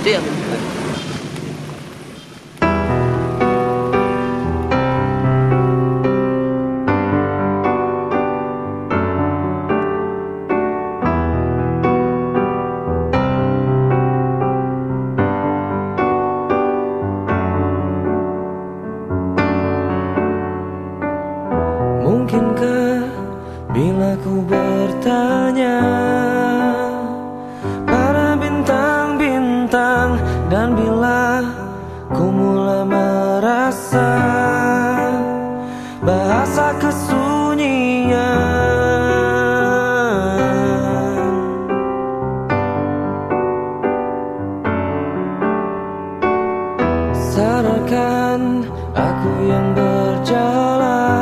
Gitu ya Mungkinkah bila ku bertanya merasa Bahasa kesunyian. Sadarkan aku yang berjalan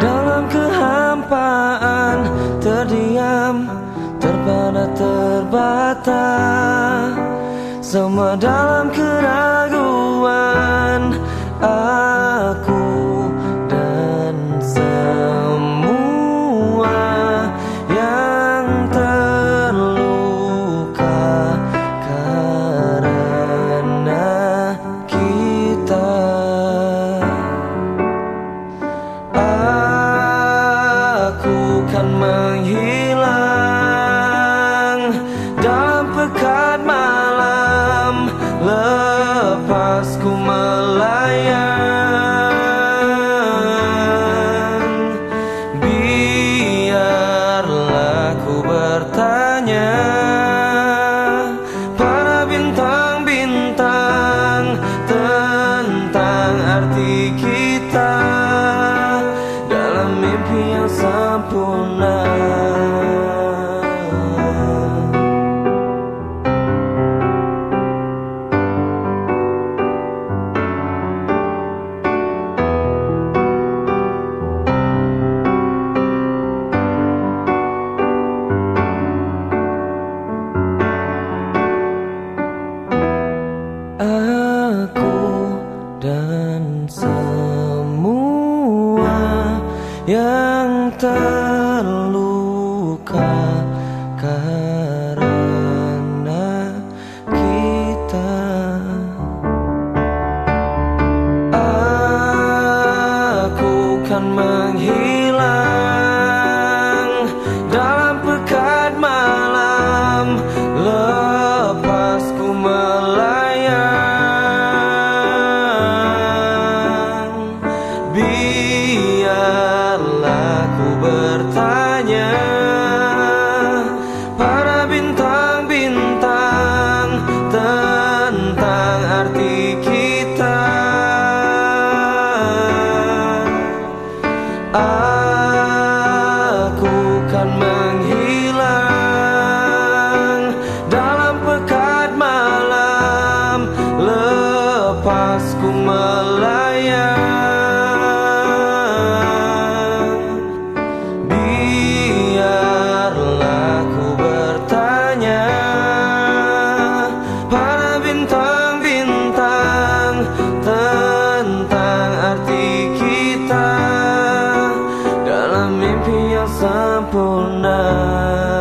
Dalam kehampaan Terdiam, terpana, terbata Semua dalam keraguan Aku dan semua yang terluka karena kita. Aku kan menghilang lepas ku melayang. Biarlah ku bertanya para bintang-bintang tentang arti kita terluka karena kita. Aku kan menghilang Aku kita